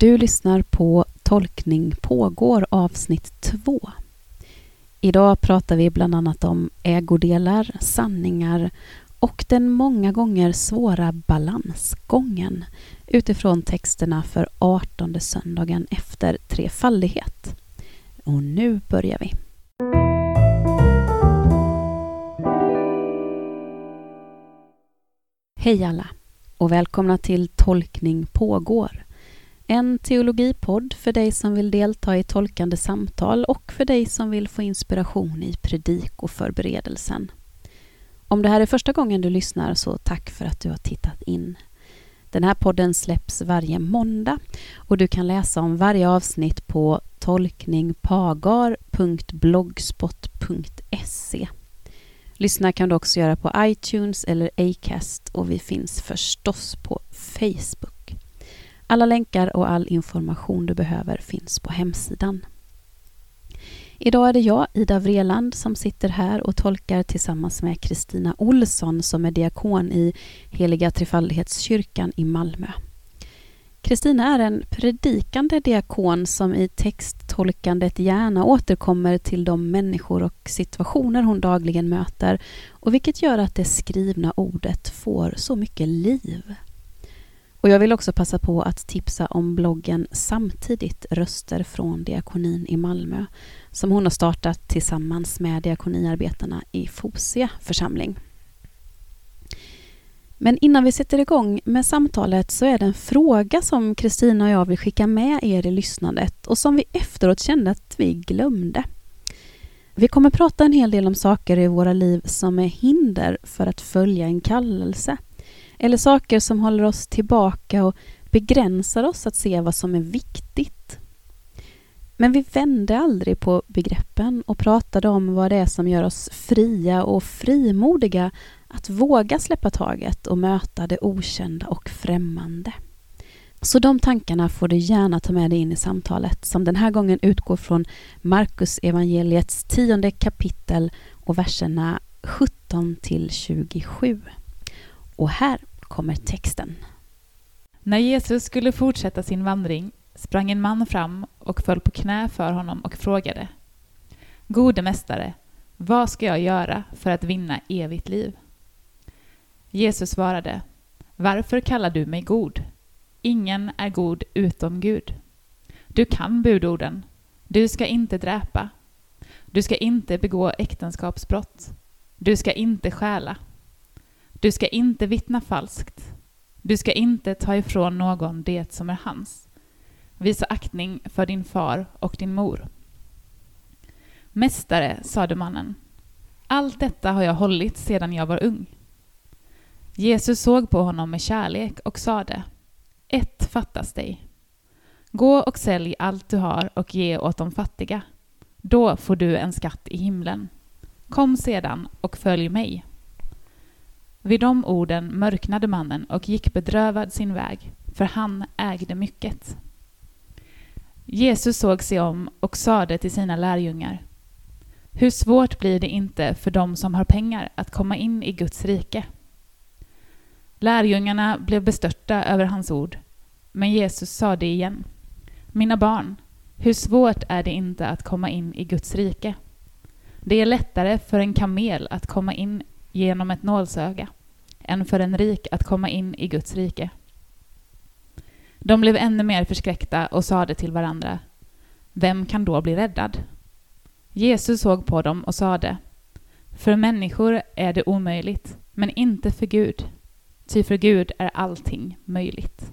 Du lyssnar på Tolkning pågår avsnitt 2. Idag pratar vi bland annat om ägodelar, sanningar och den många gånger svåra balansgången utifrån texterna för 18 söndagen efter trefaldighet. Och nu börjar vi. Hej alla och välkomna till Tolkning pågår. En teologipodd för dig som vill delta i tolkande samtal och för dig som vill få inspiration i predik och förberedelsen. Om det här är första gången du lyssnar så tack för att du har tittat in. Den här podden släpps varje måndag och du kan läsa om varje avsnitt på tolkningpagar.blogspot.se. Lyssna kan du också göra på iTunes eller Acast och vi finns förstås på Facebook. Alla länkar och all information du behöver finns på hemsidan. Idag är det jag, Ida Vreland, som sitter här och tolkar tillsammans med Kristina Olsson som är diakon i Heliga Trefaldighetskyrkan i Malmö. Kristina är en predikande diakon som i texttolkandet gärna återkommer till de människor och situationer hon dagligen möter och vilket gör att det skrivna ordet får så mycket liv. Och jag vill också passa på att tipsa om bloggen Samtidigt röster från diakonin i Malmö som hon har startat tillsammans med diakoniarbetarna i Fosia församling. Men innan vi sätter igång med samtalet så är det en fråga som Kristina och jag vill skicka med er i lyssnandet och som vi efteråt kände att vi glömde. Vi kommer prata en hel del om saker i våra liv som är hinder för att följa en kallelse. Eller saker som håller oss tillbaka och begränsar oss att se vad som är viktigt. Men vi vände aldrig på begreppen och pratade om vad det är som gör oss fria och frimodiga att våga släppa taget och möta det okända och främmande. Så de tankarna får du gärna ta med dig in i samtalet som den här gången utgår från Markus evangeliets tionde kapitel och verserna 17 till 27. Och här kommer texten. När Jesus skulle fortsätta sin vandring sprang en man fram och föll på knä för honom och frågade Gode mästare, vad ska jag göra för att vinna evigt liv? Jesus svarade Varför kallar du mig god? Ingen är god utom Gud. Du kan budorden. Du ska inte dräpa. Du ska inte begå äktenskapsbrott. Du ska inte stjäla. Du ska inte vittna falskt. Du ska inte ta ifrån någon det som är hans. Visa aktning för din far och din mor. Mästare, sade mannen, allt detta har jag hållit sedan jag var ung. Jesus såg på honom med kärlek och sade, ett fattas dig. Gå och sälj allt du har och ge åt de fattiga. Då får du en skatt i himlen. Kom sedan och följ mig. Vid de orden mörknade mannen och gick bedrövad sin väg, för han ägde mycket. Jesus såg sig om och sade till sina lärjungar, hur svårt blir det inte för dem som har pengar att komma in i Guds rike? Lärjungarna blev bestörta över hans ord, men Jesus sade igen. Mina barn, hur svårt är det inte att komma in i Guds rike? Det är lättare för en kamel att komma in genom ett nålsöga än för en rik att komma in i Guds rike. De blev ännu mer förskräckta och sade till varandra, vem kan då bli räddad? Jesus såg på dem och sade, för människor är det omöjligt, men inte för Gud. Ty för Gud är allting möjligt.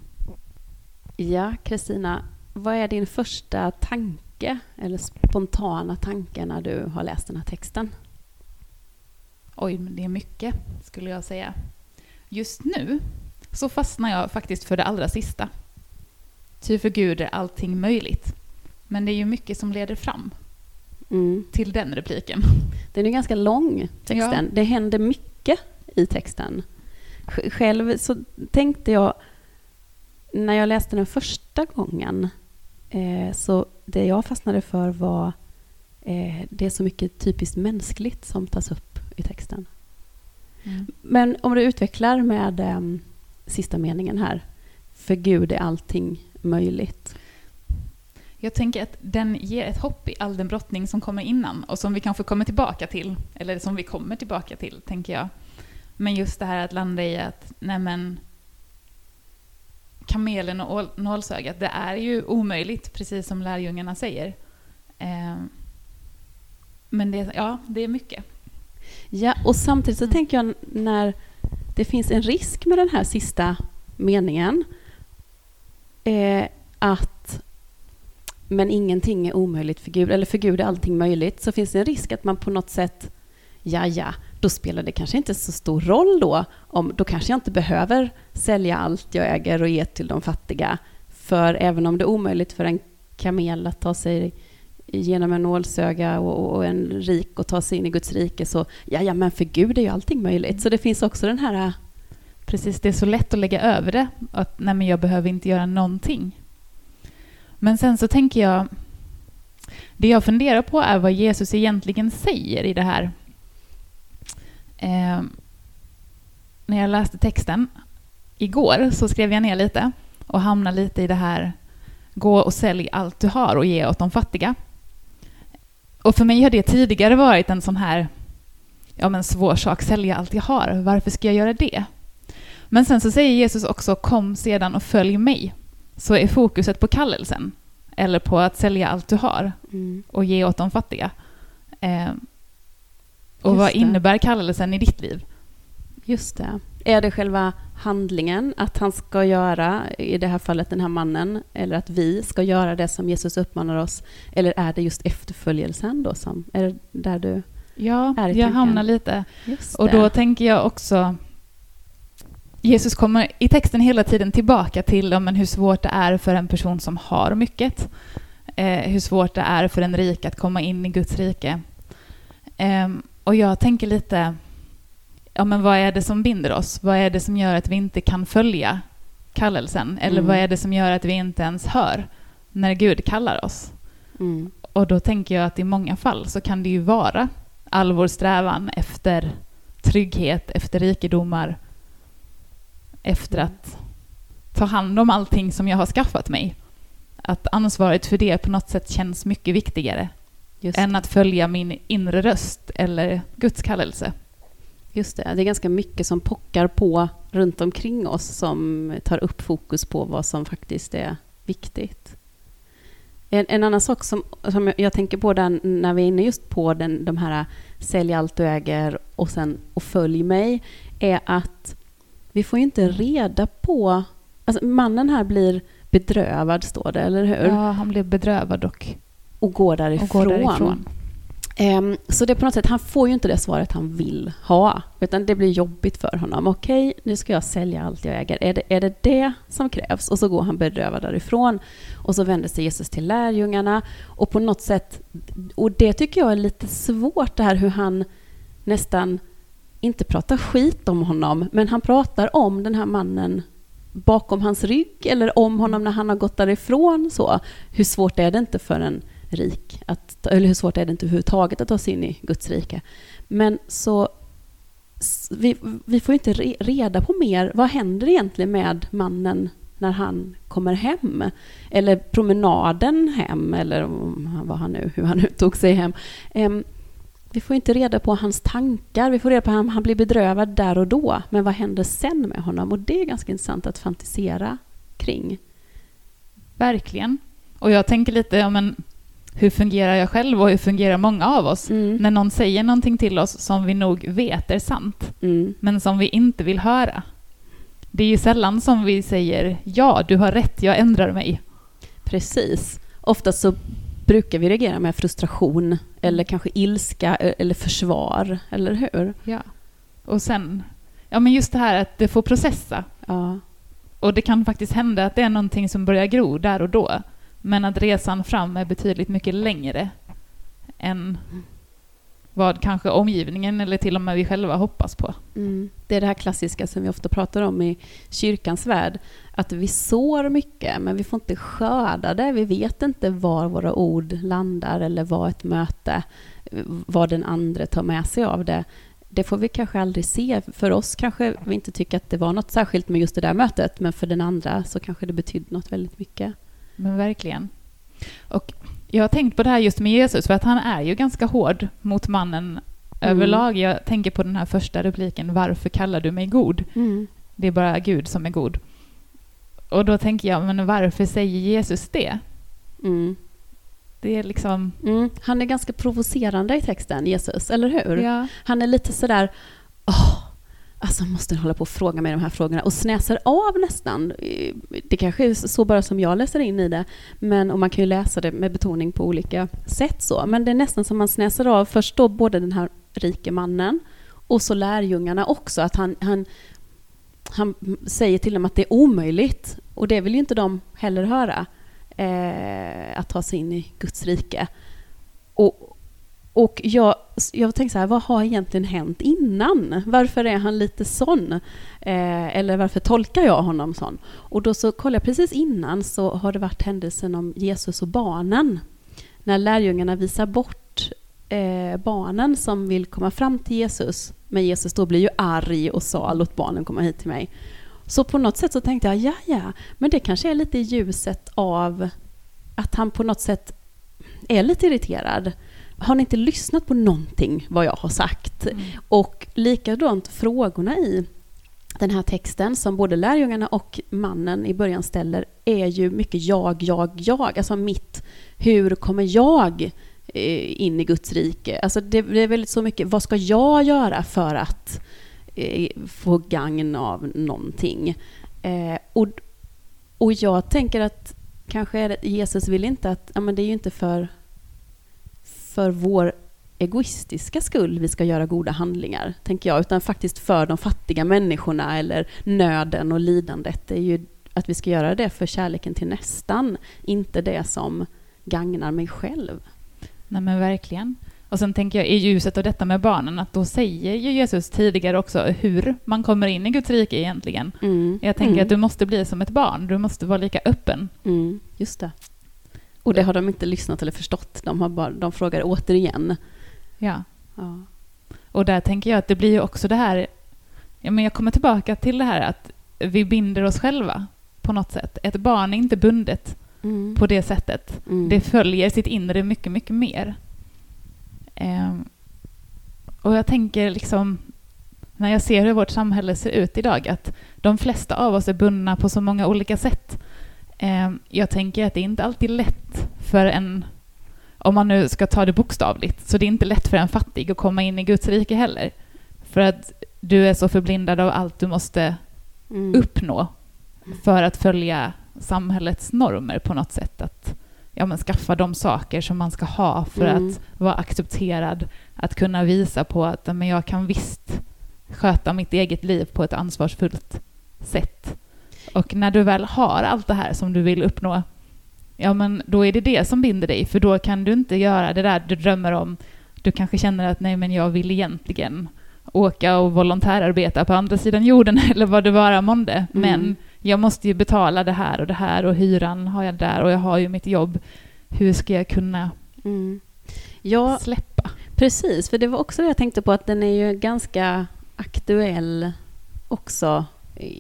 Ja, Kristina, vad är din första tanke eller spontana tanke när du har läst den här texten? Oj, det är mycket skulle jag säga. Just nu så fastnar jag faktiskt för det allra sista. Ty för Gud är allting möjligt. Men det är ju mycket som leder fram mm. till den repliken. Den är ganska lång, texten. Ja. Det händer mycket i texten. Själv så tänkte jag, när jag läste den första gången, eh, så det jag fastnade för var eh, det är så mycket typiskt mänskligt som tas upp i texten. Mm. Men om du utvecklar med eh, sista meningen här. för Gud är allting möjligt. Jag tänker att den ger ett hopp i all den brottning som kommer innan och som vi kanske kommer tillbaka till, eller som vi kommer tillbaka till, tänker jag. Men just det här att landa i att, nej men, kamelen och nålsögat, det är ju omöjligt, precis som lärjungarna säger. Eh, men det, ja, det är mycket. Ja, och samtidigt så tänker jag när det finns en risk med den här sista meningen, eh, att men ingenting är omöjligt för Gud, eller för Gud är allting möjligt, så finns det en risk att man på något sätt, ja, ja, då spelar det kanske inte så stor roll då, om, då kanske jag inte behöver sälja allt jag äger och ge till de fattiga, för även om det är omöjligt för en kamel att ta sig genom en nålsöga och, och en rik och ta sig in i Guds rike, så ja, ja, men för Gud är ju allting möjligt. Så det finns också den här... Precis, det är så lätt att lägga över det, att nej, men jag behöver inte göra någonting. Men sen så tänker jag, det jag funderar på är vad Jesus egentligen säger i det här. Eh, när jag läste texten igår så skrev jag ner lite och hamnade lite i det här gå och sälj allt du har och ge åt de fattiga. Och för mig har det tidigare varit en sån här ja, men svår sak, sälja allt jag har. Varför ska jag göra det? Men sen så säger Jesus också kom sedan och följ mig så är fokuset på kallelsen eller på att sälja allt du har mm. och ge åt de fattiga. Eh, och Just vad det. innebär kallelsen i ditt liv? Just det. Är det själva handlingen, att han ska göra, i det här fallet den här mannen, eller att vi ska göra det som Jesus uppmanar oss? Eller är det just efterföljelsen då som, är det där du ja, är i jag hamnar lite. Och då tänker jag också Jesus kommer i texten hela tiden tillbaka till om hur svårt det är för en person som har mycket. Eh, hur svårt det är för en rik att komma in i Guds rike. Eh, och jag tänker lite, ja men vad är det som binder oss? Vad är det som gör att vi inte kan följa kallelsen? Eller mm. vad är det som gör att vi inte ens hör när Gud kallar oss? Mm. Och då tänker jag att i många fall så kan det ju vara all vår strävan efter trygghet, efter rikedomar, efter att ta hand om allting som jag har skaffat mig. Att ansvaret för det på något sätt känns mycket viktigare än att följa min inre röst eller Guds kallelse. Just det, det är ganska mycket som pockar på runt omkring oss som tar upp fokus på vad som faktiskt är viktigt. En, en annan sak som, som jag tänker på där när vi är inne just på den, de här sälj allt du äger och sen och följ mig, är att vi får ju inte reda på... Alltså mannen här blir bedrövad, står det, eller hur? Ja, han blir bedrövad och, och går därifrån. Och går därifrån. Um, så det är på något sätt, han får ju inte det svaret han vill ha, utan det blir jobbigt för honom. Okej, nu ska jag sälja allt jag äger. Är det, är det det som krävs? Och så går han bedrövad därifrån. Och så vänder sig Jesus till lärjungarna. Och på något sätt, och det tycker jag är lite svårt, det här hur han nästan inte pratar skit om honom, men han pratar om den här mannen bakom hans rygg eller om honom när han har gått därifrån. Så. Hur svårt är det inte för en rik, att, eller hur svårt är det inte överhuvudtaget att ta sig in i Guds rike? Men så vi, vi får inte reda på mer. Vad händer egentligen med mannen när han kommer hem? Eller promenaden hem, eller vad han nu, hur han nu tog sig hem. Vi får inte reda på hans tankar, vi får reda på att han blir bedrövad där och då. Men vad händer sen med honom? Och det är ganska intressant att fantisera kring. Verkligen. Och jag tänker lite, ja, men, hur fungerar jag själv och hur fungerar många av oss? Mm. När någon säger någonting till oss som vi nog vet är sant, mm. men som vi inte vill höra. Det är ju sällan som vi säger ja, du har rätt, jag ändrar mig. Precis. Oftast så brukar vi reagera med frustration eller kanske ilska eller försvar, eller hur? Ja. Och sen, ja men just det här att det får processa. Ja. Och det kan faktiskt hända att det är någonting som börjar gro där och då. Men att resan fram är betydligt mycket längre än vad kanske omgivningen eller till och med vi själva hoppas på. Mm. Det är det här klassiska som vi ofta pratar om i kyrkans värld, att vi sår mycket men vi får inte skörda det. Vi vet inte var våra ord landar eller vad ett möte, vad den andra tar med sig av det. det får vi kanske aldrig se. För oss kanske vi inte tycker att det var något särskilt med just det där mötet, men för den andra så kanske det betydde något väldigt mycket. Men verkligen. Och jag har tänkt på det här just med Jesus, för att han är ju ganska hård mot mannen mm. överlag. Jag tänker på den här första repliken, varför kallar du mig god? Mm. Det är bara Gud som är god. Och då tänker jag, men varför säger Jesus det? Mm. Det är liksom... Mm. Han är ganska provocerande i texten, Jesus, eller hur? Ja. Han är lite sådär, åh, alltså måste hålla på och fråga mig de här frågorna och snäser av nästan. Det kanske är så bara som jag läser in i det, men och man kan ju läsa det med betoning på olika sätt så. Men det är nästan som man snäser av först då både den här rike mannen och så lärjungarna också, att han, han, han säger till dem att det är omöjligt och det vill ju inte de heller höra eh, att ta sig in i Guds rike. Och, och jag, jag tänkte så här, vad har egentligen hänt innan? Varför är han lite sån? Eh, eller varför tolkar jag honom sån? Och då så kollade jag precis innan så har det varit händelsen om Jesus och barnen. När lärjungarna visar bort eh, barnen som vill komma fram till Jesus. Men Jesus då blir ju arg och sa låt barnen komma hit till mig. Så på något sätt så tänkte jag, ja ja, men det kanske är lite i ljuset av att han på något sätt är lite irriterad. Har ni inte lyssnat på någonting vad jag har sagt? Mm. Och likadant frågorna i den här texten som både lärjungarna och mannen i början ställer är ju mycket jag, jag, jag. Alltså mitt, hur kommer jag eh, in i Guds rike? Alltså det, det är väldigt så mycket, vad ska jag göra för att Eh, få gagn av någonting. Eh, och, och jag tänker att kanske Jesus vill inte att, ja men det är ju inte för, för vår egoistiska skull vi ska göra goda handlingar, tänker jag, utan faktiskt för de fattiga människorna eller nöden och lidandet. Det är ju att vi ska göra det för kärleken till nästan, inte det som gagnar mig själv. Nej men verkligen. Och sen tänker jag i ljuset av detta med barnen, att då säger ju Jesus tidigare också hur man kommer in i Guds rike egentligen. Mm. Jag tänker mm. att du måste bli som ett barn, du måste vara lika öppen. Mm. Just det. Och det har de inte lyssnat eller förstått, de, har bara, de frågar återigen. Ja. ja. Och där tänker jag att det blir ju också det här, ja, men jag kommer tillbaka till det här att vi binder oss själva på något sätt. Ett barn är inte bundet mm. på det sättet. Mm. Det följer sitt inre mycket, mycket mer. Um, och jag tänker liksom, när jag ser hur vårt samhälle ser ut idag, att de flesta av oss är bundna på så många olika sätt. Um, jag tänker att det är inte alltid lätt för en, om man nu ska ta det bokstavligt, så det är inte lätt för en fattig att komma in i Guds rike heller. För att du är så förblindad av allt du måste mm. uppnå för att följa samhällets normer på något sätt. Att ja, men skaffa de saker som man ska ha för mm. att vara accepterad. Att kunna visa på att men jag kan visst sköta mitt eget liv på ett ansvarsfullt sätt. Och när du väl har allt det här som du vill uppnå, ja men då är det det som binder dig, för då kan du inte göra det där du drömmer om. Du kanske känner att nej men jag vill egentligen åka och volontärarbeta på andra sidan jorden eller vad det vara månde, mm. men jag måste ju betala det här och det här och hyran har jag där och jag har ju mitt jobb. Hur ska jag kunna mm. ja, släppa? Precis, för det var också det jag tänkte på att den är ju ganska aktuell också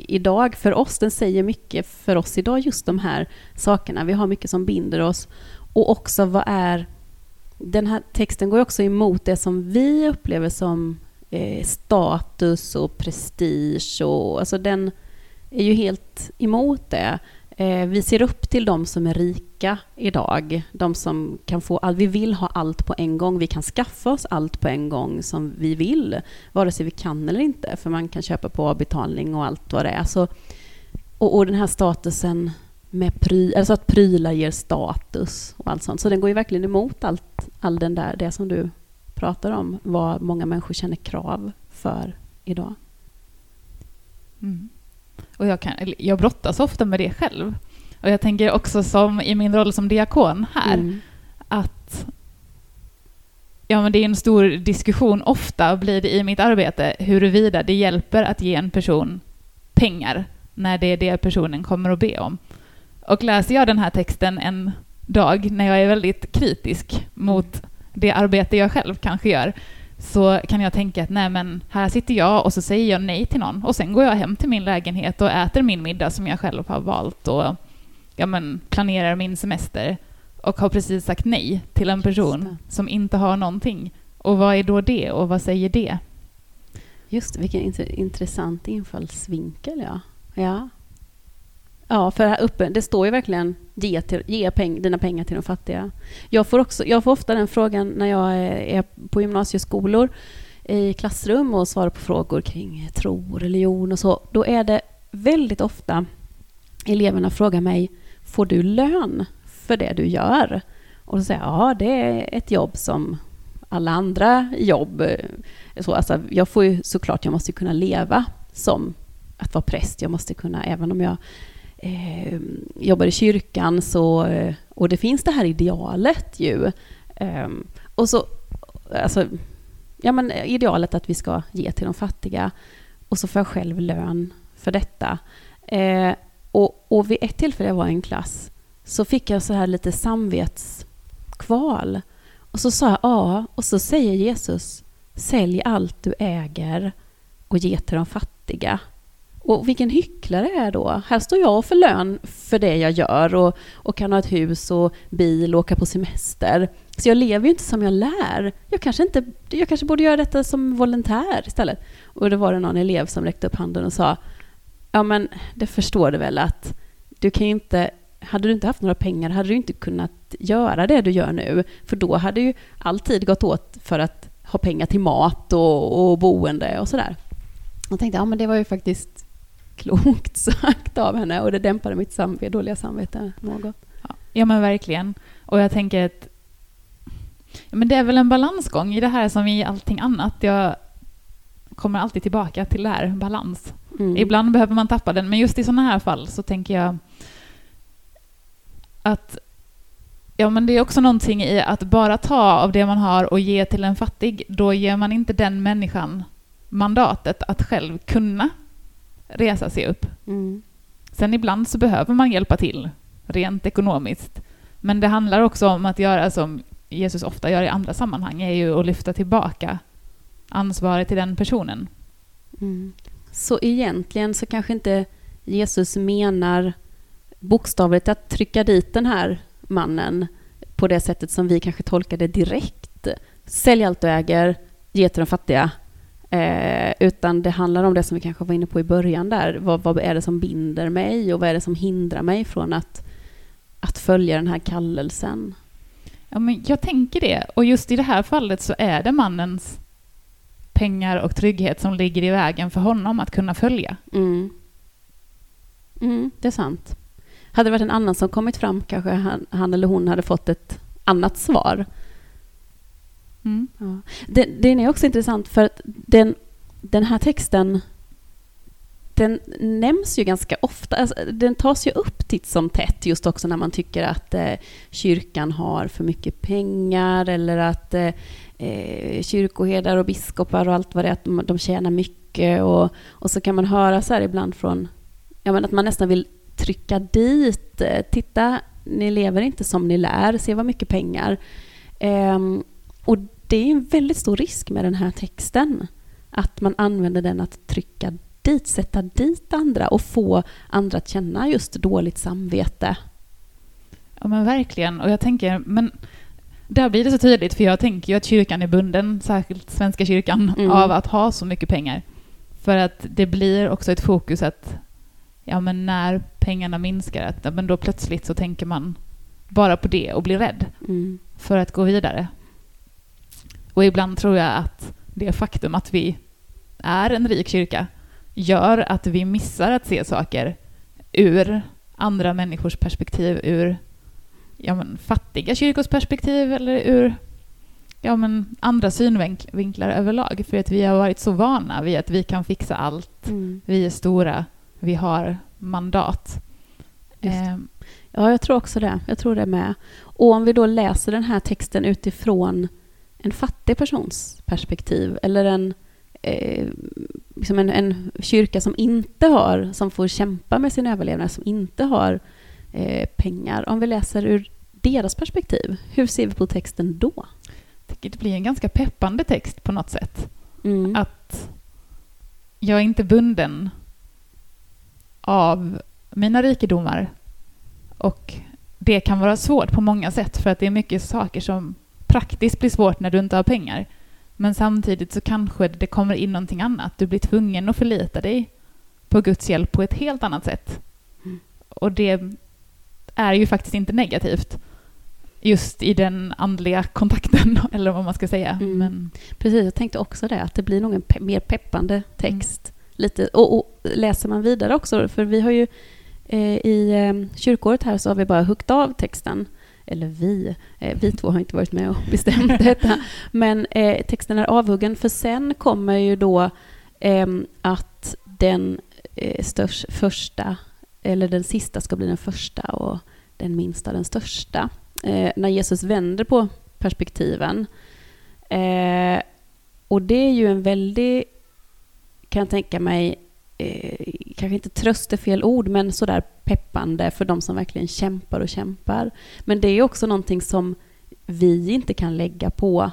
idag för oss. Den säger mycket för oss idag, just de här sakerna. Vi har mycket som binder oss. Och också vad är... Den här texten går också emot det som vi upplever som eh, status och prestige. Och, alltså den, är ju helt emot det. Eh, vi ser upp till de som är rika idag, de som kan få allt. Vi vill ha allt på en gång. Vi kan skaffa oss allt på en gång som vi vill, vare sig vi kan eller inte, för man kan köpa på avbetalning och allt vad det är. Så, och, och den här statusen med pry, alltså att prylar ger status och allt sånt. Så den går ju verkligen emot allt, all den där, det som du pratar om, vad många människor känner krav för idag. Mm. Och jag, kan, jag brottas ofta med det själv. Och jag tänker också som i min roll som diakon här, mm. att ja, men det är en stor diskussion, ofta blir det i mitt arbete, huruvida det hjälper att ge en person pengar när det är det personen kommer att be om. Och läser jag den här texten en dag när jag är väldigt kritisk mot det arbete jag själv kanske gör, så kan jag tänka att nej men här sitter jag och så säger jag nej till någon och sen går jag hem till min lägenhet och äter min middag som jag själv har valt och ja, men, planerar min semester och har precis sagt nej till en person som inte har någonting. Och vad är då det och vad säger det? Just vilken intressant infallsvinkel. Ja. ja. Ja, för här uppe, det står ju verkligen ge, till, ge peng, dina pengar till de fattiga. Jag får, också, jag får ofta den frågan när jag är på gymnasieskolor i klassrum och svarar på frågor kring tro och religion och så. Då är det väldigt ofta eleverna frågar mig, får du lön för det du gör? Och då säger jag, ja, det är ett jobb som alla andra jobb. Så, alltså, jag får ju såklart, jag måste kunna leva som att vara präst. Jag måste kunna, även om jag eh, jobbar i kyrkan så, eh, och det finns det här idealet ju. Eh, och så, alltså, ja men eh, idealet att vi ska ge till de fattiga och så får jag själv lön för detta. Eh, och, och vid ett tillfälle jag var i en klass så fick jag så här lite samvetskval. Och så sa jag ja, och så säger Jesus sälj allt du äger och ge till de fattiga. Och vilken hycklare är då? Här står jag för lön för det jag gör och, och kan ha ett hus och bil och åka på semester. Så jag lever ju inte som jag lär. Jag kanske, inte, jag kanske borde göra detta som volontär istället. Och då var det någon elev som räckte upp handen och sa Ja men det förstår du väl att du kan ju inte hade du inte haft några pengar hade du inte kunnat göra det du gör nu. För då hade ju all tid gått åt för att ha pengar till mat och, och boende och sådär. Jag tänkte, ja men det var ju faktiskt klokt sagt av henne och det dämpade mitt samvete, dåliga samvete något. Ja, men verkligen. Och jag tänker att ja, men det är väl en balansgång i det här som i allting annat. Jag kommer alltid tillbaka till det här, balans. Mm. Ibland behöver man tappa den, men just i sådana här fall så tänker jag att Ja, men det är också någonting i att bara ta av det man har och ge till en fattig, då ger man inte den människan mandatet att själv kunna resa sig upp. Mm. Sen ibland så behöver man hjälpa till, rent ekonomiskt. Men det handlar också om att göra som Jesus ofta gör i andra sammanhang, är ju att lyfta tillbaka ansvaret till den personen. Mm. Så egentligen så kanske inte Jesus menar bokstavligt att trycka dit den här mannen på det sättet som vi kanske tolkar det direkt. Sälj allt du äger, ge till de fattiga, Eh, utan det handlar om det som vi kanske var inne på i början där. Vad, vad, är det som binder mig och vad är det som hindrar mig från att, att följa den här kallelsen? Ja, men jag tänker det. Och just i det här fallet så är det mannens pengar och trygghet som ligger i vägen för honom att kunna följa. Mm. Mm, det är sant. Hade det varit en annan som kommit fram kanske han, han eller hon hade fått ett annat svar. Mm. Ja. Den, den, är också intressant för att den, den här texten den nämns ju ganska ofta. Alltså, den tas ju upp titt som tätt just också när man tycker att eh, kyrkan har för mycket pengar eller att eh, eh, kyrkoherdar och biskopar och allt vad det är, att de, de tjänar mycket. Och, och så kan man höra så här ibland från, ja men att man nästan vill trycka dit, eh, titta, ni lever inte som ni lär, se vad mycket pengar. Eh, och det är en väldigt stor risk med den här texten. Att man använder den att trycka dit, sätta dit andra och få andra att känna just dåligt samvete. Ja men verkligen. Och jag tänker, men där blir det så tydligt, för jag tänker ju att kyrkan är bunden, särskilt Svenska kyrkan, mm. av att ha så mycket pengar. För att det blir också ett fokus att, ja men när pengarna minskar, att, ja, men då plötsligt så tänker man bara på det och blir rädd mm. för att gå vidare. Och ibland tror jag att det faktum att vi är en rik kyrka gör att vi missar att se saker ur andra människors perspektiv, ur ja, men, fattiga kyrkors perspektiv eller ur ja, men, andra synvinklar överlag. För att vi har varit så vana vid att vi kan fixa allt. Mm. Vi är stora, vi har mandat. Eh. Ja, jag tror också det. Jag tror det med. Och om vi då läser den här texten utifrån en fattig persons perspektiv eller en, eh, liksom en, en, kyrka som inte har, som får kämpa med sin överlevnad, som inte har eh, pengar. Om vi läser ur deras perspektiv, hur ser vi på texten då? säkert bli en ganska peppande text på något sätt. Mm. Att jag är inte bunden av mina rikedomar. Och det kan vara svårt på många sätt för att det är mycket saker som praktiskt blir svårt när du inte har pengar. Men samtidigt så kanske det kommer in någonting annat. Du blir tvungen att förlita dig på Guds hjälp på ett helt annat sätt. Mm. Och det är ju faktiskt inte negativt. Just i den andliga kontakten, eller vad man ska säga. Mm. Men, Precis, jag tänkte också det, att det blir nog en pe- mer peppande text. Lite, och, och läser man vidare också, för vi har ju eh, i eh, kyrkåret här så har vi bara huggit av texten. Eller vi, eh, vi två har inte varit med och bestämt detta. Men eh, texten är avhuggen, för sen kommer ju då eh, att den eh, störst, första, eller den sista ska bli den första och den minsta den största. Eh, när Jesus vänder på perspektiven. Eh, och det är ju en väldig, kan jag tänka mig, eh, kanske inte tröst är fel ord, men sådär peppande för de som verkligen kämpar och kämpar. Men det är också någonting som vi inte kan lägga på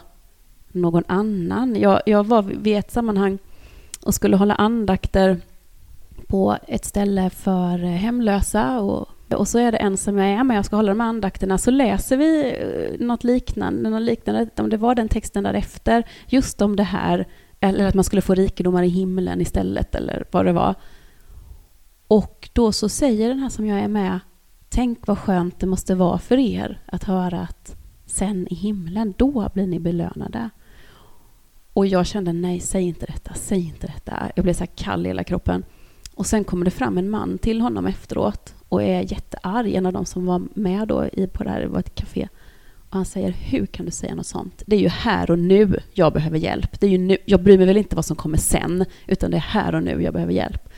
någon annan. Jag, jag var vid ett sammanhang och skulle hålla andakter på ett ställe för hemlösa och, och så är det en som är med och ska hålla de här andakterna så läser vi eh, något liknande, något liknande, om det var den texten därefter, just om det här, eller att man skulle få rikedomar i himlen istället eller vad det var. Och då så säger den här som jag är med, tänk vad skönt det måste vara för er att höra att sen i himlen, då blir ni belönade. Och jag kände, nej, säg inte detta, säg inte detta. Jag blev så här kall i hela kroppen. Och sen kommer det fram en man till honom efteråt och är jättearg, en av de som var med då i, på det här, det var ett café. Och han säger, hur kan du säga något sånt? Det är ju här och nu jag behöver hjälp. Det är ju nu, jag bryr mig väl inte vad som kommer sen, utan det är här och nu jag behöver hjälp.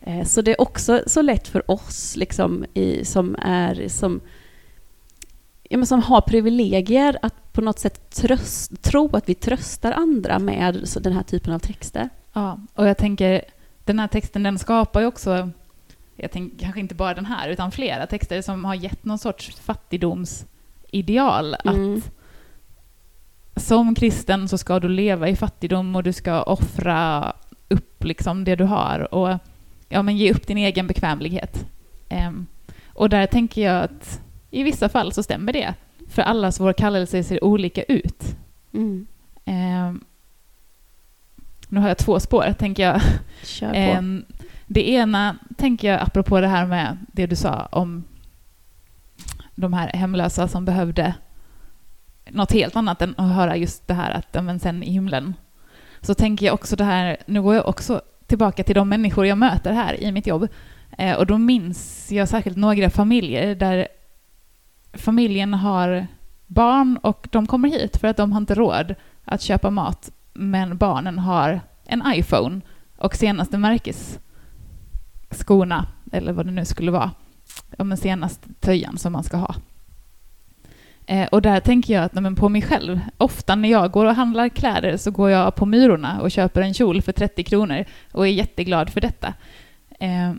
Eh, Så det är också så lätt för oss liksom, i, som, är, som, ja, men som har privilegier att på något sätt tröst, tro att vi tröstar andra med så den här typen av texter. ja, och jag tänker, den här texten den skapar ju också, jag tänker kanske inte bara den här, utan flera texter som har gett någon sorts fattigdomsideal. Mm. Att som kristen så ska du leva i fattigdom och du ska offra upp liksom det du har och ja, men ge upp din egen bekvämlighet. Ehm, och där tänker jag att i vissa fall så stämmer det. För allas vår kallelse ser olika ut. Mm. Ehm, nu har jag två spår, tänker jag. Kör på. Ehm, det ena tänker jag apropå det här med det du sa om de här hemlösa som behövde något helt annat än att höra just det här att ja, men sen i himlen. Så tänker jag också det här, nu går jag också tillbaka till de människor jag möter här i mitt jobb. Eh, och då minns jag särskilt några familjer där familjen har barn och de kommer hit för att de har inte råd att köpa mat. Men barnen har en iPhone och senaste märkes skorna, eller vad det nu skulle vara. Ja, men senaste tröjan som man ska ha. Eh, och där tänker jag att nej, men på mig själv, ofta när jag går och handlar kläder så går jag på Myrorna och köper en kjol för 30 kronor och är jätteglad för detta. Eh,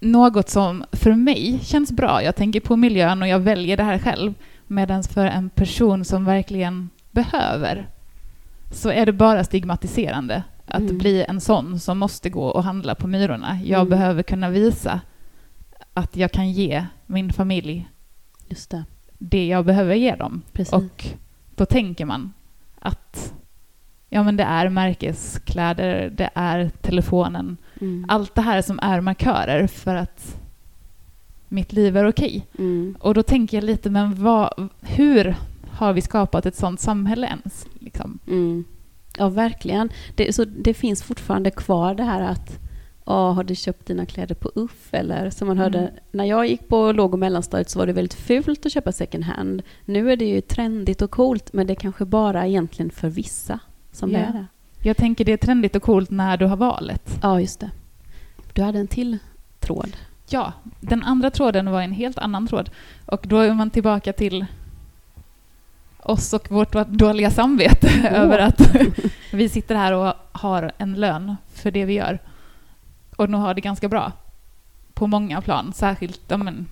något som för mig känns bra, jag tänker på miljön och jag väljer det här själv, medan för en person som verkligen behöver så är det bara stigmatiserande att Mm. bli en sån som måste gå och handla på Myrorna. Jag Mm. behöver kunna visa att jag kan ge min familj Just det, det jag behöver ge dem. precis. Och då tänker man att ja, men det är märkeskläder, det är telefonen, mm. allt det här som är markörer för att mitt liv är okej. Mm. Och då tänker jag lite, men vad, hur har vi skapat ett sånt samhälle ens? Liksom? Mm. Ja, verkligen. Det, så det finns fortfarande kvar det här att "Ja, har du köpt dina kläder på Uff? Eller som man hörde, Mm. när jag gick på låg och mellanstadiet så var det väldigt fult att köpa second hand. Nu är det ju trendigt och coolt, men det är kanske bara egentligen för vissa som det Ja. är det. Jag tänker det är trendigt och coolt när du har valet. Ja, just det. Du hade en till tråd. Ja, den andra tråden var en helt annan tråd. Och då är man tillbaka till oss och vårt dåliga samvete Åh. över att vi sitter här och har en lön för det vi gör. Och nu har det ganska bra. På många plan, särskilt, ja, men,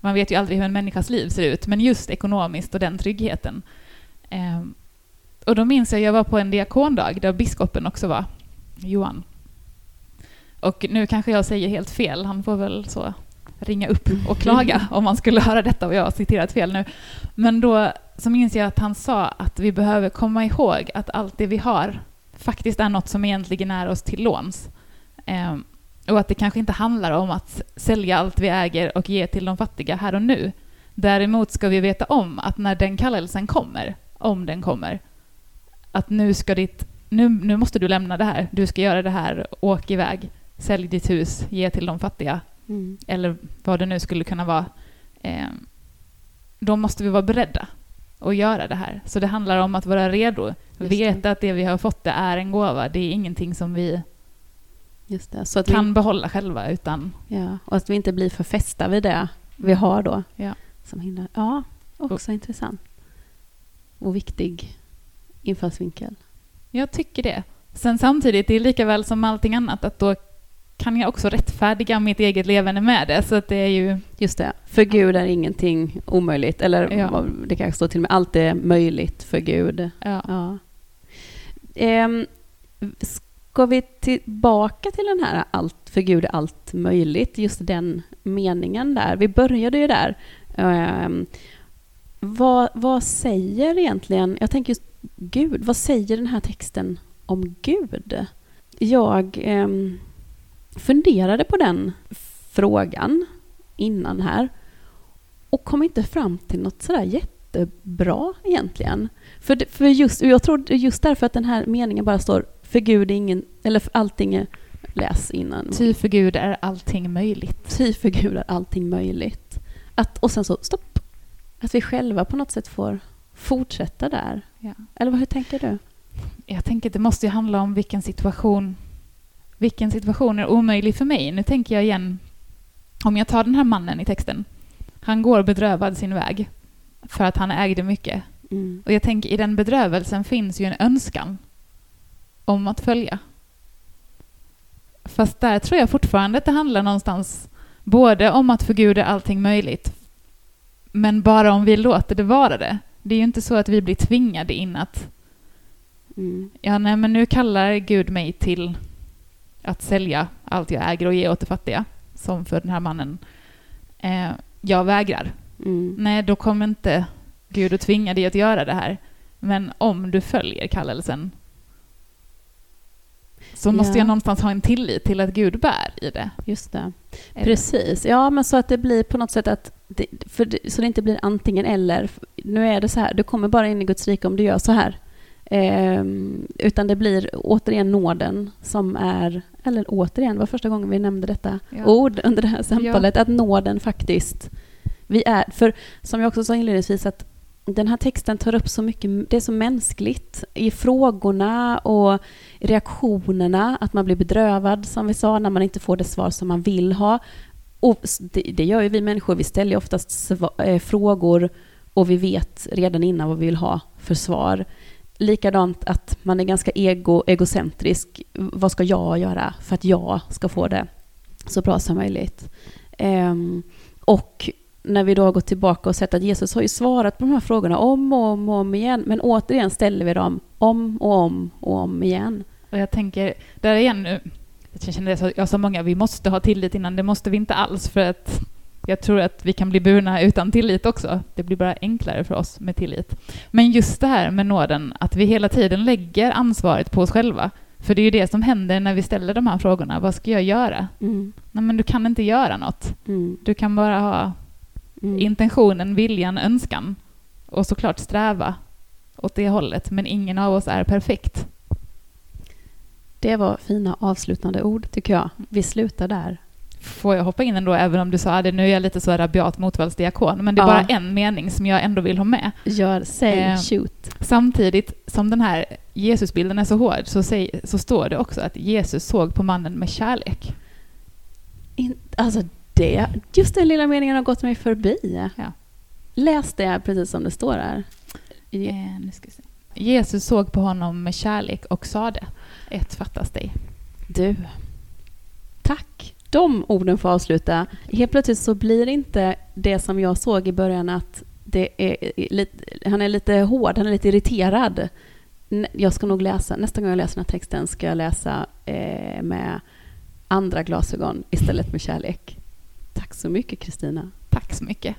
man vet ju aldrig hur en människas liv ser ut, men just ekonomiskt och den tryggheten. Eh, Och då minns jag, jag var på en diakondag där biskopen också var, Johan. Och nu kanske jag säger helt fel, han får väl så ringa upp och klaga om man skulle höra detta och jag har citerat fel nu. Men då så minns jag att han sa att vi behöver komma ihåg att allt det vi har faktiskt är något som egentligen är oss till låns. Eh, och att det kanske inte handlar om att sälja allt vi äger och ge till de fattiga här och nu. Däremot ska vi veta om att när den kallelsen kommer, om den kommer, att nu ska ditt, nu, nu måste du lämna det här, du ska göra det här, åk iväg, sälj ditt hus, ge till de fattiga, Mm. eller vad det nu skulle kunna vara. Eh, då måste vi vara beredda att göra det här. Så det handlar om att vara redo, Just det. veta att det vi har fått det är en gåva, det är ingenting som vi Just det. Så att kan vi, behålla själva, utan ja, och att vi inte blir för fästa vid det vi har då. Ja. Som hindrar. Ja, också intressant. Och viktig infallsvinkel. Jag tycker det. Sen samtidigt, det är lika väl som allting annat, att då kan jag också rättfärdiga mitt eget levande med det. Så att det är ju... Just det. För Gud är ingenting omöjligt. Eller Ja. det kanske står till och med allt är möjligt för Gud. Ja. Ja. Ehm, ska vi tillbaka till den här allt för Gud är allt möjligt, just den meningen där. Vi började ju där. Ehm, vad, vad säger egentligen, jag tänker just Gud, vad säger den här texten om Gud? Jag ehm, funderade på den frågan innan här och kom inte fram till något sådär jättebra egentligen. För, för just, jag tror just därför att den här meningen bara står för Gud är ingen, eller för allting är, läs innan. Ty för Gud är allting möjligt. Ty för Gud är allting möjligt. Att, och sen så stopp. Att vi själva på något sätt får fortsätta där. Ja. Eller hur tänker du? Jag tänker att det måste ju handla om vilken situation vilken situation är omöjlig för mig. Nu tänker jag igen, om jag tar den här mannen i texten. Han går bedrövad sin väg för att han ägde mycket. Mm. Och jag tänker i den bedrövelsen finns ju en önskan om att följa. Fast där tror jag fortfarande att det handlar någonstans både om att för Gud är allting möjligt, men bara om vi låter det vara det. Det är ju inte så att vi blir tvingade in att Mm. Ja, nej, men nu kallar Gud mig till att sälja allt jag äger och ge åt de fattiga, som för den här mannen. Eh, jag vägrar. Mm. Nej, då kommer inte Gud att tvinga dig att göra det här. Men om du följer kallelsen så måste Ja. jag någonstans ha en tillit till att Gud bär i det. Just det. Eller- Precis. Ja, men så att det blir på något sätt att... Det, för så det inte blir antingen eller. Nu är det så här, du kommer bara in i Guds rike om du gör så här. Ehm, utan det blir återigen nåden som är... Eller återigen, det var första gången vi nämnde detta Ja. ord under det här samtalet. Att nåden faktiskt... Vi är... För som jag också sa inledningsvis att den här texten tar upp så mycket, det är så mänskligt i frågorna och reaktionerna, att man blir bedrövad som vi sa när man inte får det svar som man vill ha. Och det, det gör ju vi människor, vi ställer ju oftast sva, eh, frågor och vi vet redan innan vad vi vill ha för svar. Likadant att man är ganska ego, egocentrisk. Vad ska jag göra för att jag ska få det så bra som möjligt? Eh, och när vi då har gått tillbaka och sett att Jesus har ju svarat på de här frågorna om och om och om igen, men återigen ställer vi dem om och om och om igen. Och jag tänker, där igen nu, jag känner det, så- jag sa många, vi måste ha tillit innan, det måste vi inte alls för att jag tror att vi kan bli burna utan tillit också. Det blir bara enklare för oss med tillit. Men just det här med nåden, att vi hela tiden lägger ansvaret på oss själva. För det är ju det som händer när vi ställer de här frågorna. Vad ska jag göra? Mm, Nej, men du kan inte göra något. mm, Du kan bara ha mm. intentionen, viljan, önskan. Och såklart sträva åt det hållet. Men ingen av oss är perfekt. Det var fina avslutande ord, tycker jag. Vi slutar där. Får jag hoppa in ändå, även om du sa att nu är jag lite så rabiat motvallsdiakon, men det är Ja. bara en mening som jag ändå vill ha med. Gör, säg, Eh, shoot. Samtidigt som den här Jesusbilden är så hård så, säg, så står det också att Jesus såg på mannen med kärlek. In, alltså det, just den lilla meningen har gått mig förbi. Ja. Läs det precis som det står där. I- Eh, nu ska se. Jesus såg på honom med kärlek och sade, ett fattas dig. Du, tack. De orden får avsluta. Helt plötsligt så blir inte det som jag såg i början att det är lite, han är lite hård, han är lite irriterad. jag ska nog läsa, nästa gång jag läser den här texten ska jag läsa eh, med andra glasögon istället med kärlek. Tack så mycket Kristina. Tack så mycket.